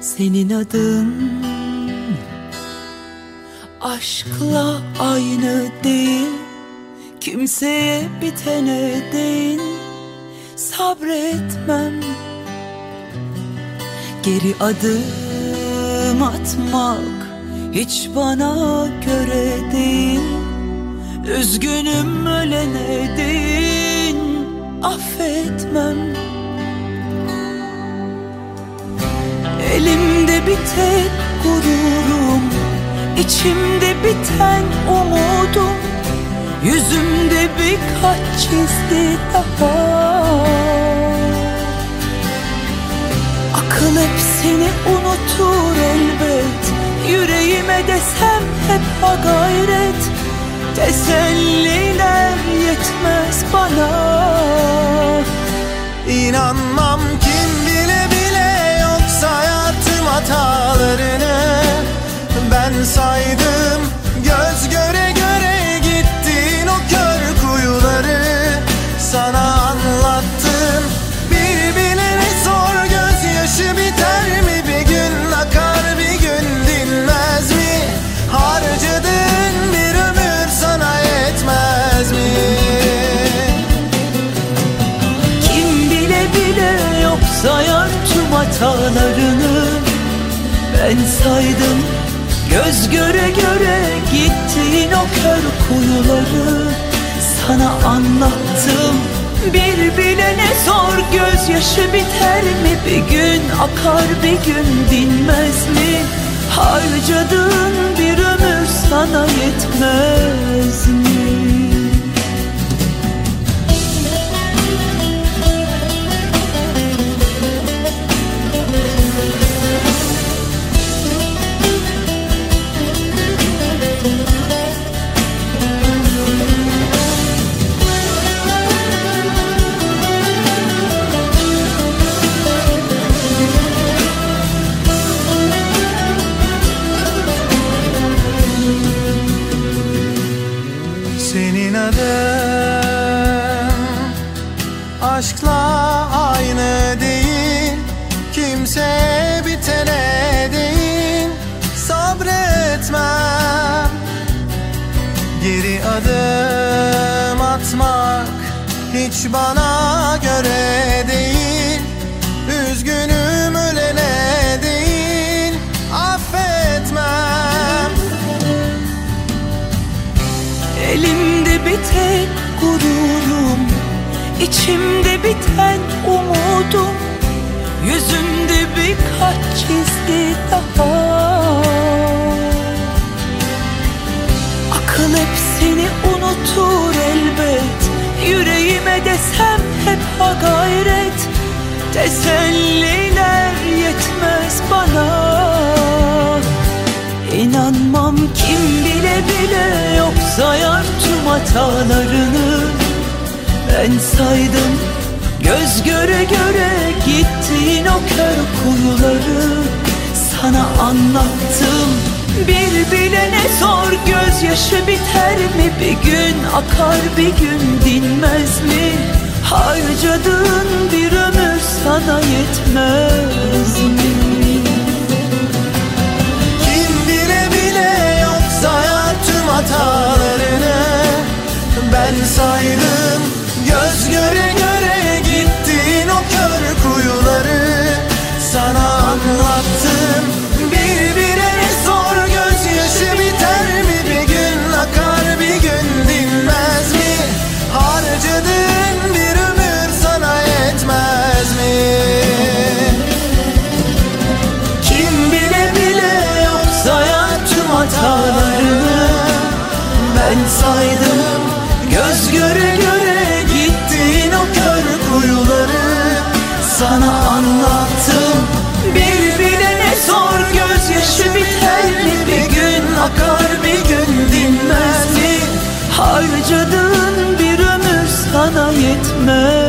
Senin adın Aşkla aynı değil Kimseye bitene değil. Sabretmem Geri adım atmak Hiç bana göre değil. Üzgünüm ölene değil Affetmem Elimde bir tek gururum içimde biten umudum Yüzümde birkaç çizgi daha. Akıl hep seni unutur elbet Yüreğime desem hep ha gayret Teselliler yetmez bana. İnanmam kim saydım göz göre göre gittin o kör kuyuları. Sana anlattım bir bilene sor gözyaşı biter mi? Bir gün akar bir gün dinmez mi? Harcadığın bir ömür sana yetmez mi? Kim bile bile yok sayar tüm hatalarını Ben saydım göz göre göre gittiğin o kör kuyuları Sana anlattım. Bir bilene sor gözyaşı biter mi? Bir gün akar bir gün dinmez mi? Harcadığın bir ömür sana yetmez mi? Senin adın. Aşkla aynı değil Kimse bitene değil. Sabretmem. Geri adım atmak hiç bana göre tek gururum içimde biten umudum Yüzümde birkaç çizgi daha. Akıl hep seni unutur elbet Yüreğime desem hep ha gayret. Teselliler yetmez bana hatalarını Ben saydım. Göz göre göre gittiğin o kör kuyuları Sana anlattım. Bir bilene sor gözyaşı biter mi? Bir gün akar bir gün dinmez mi? Harcadığın bir ömür sana yetmez Ben saydım. Göz göre göre gittin o kör kuyuları. Sana anlattım. Bir bilene sor gözyaşı biter mi? Bir gün akar bir gün dinmez mi? Harcadığın bir ömür sana yetmez mi? Kim bile bile yok sayar tüm hatalarını Ben saydım dinmez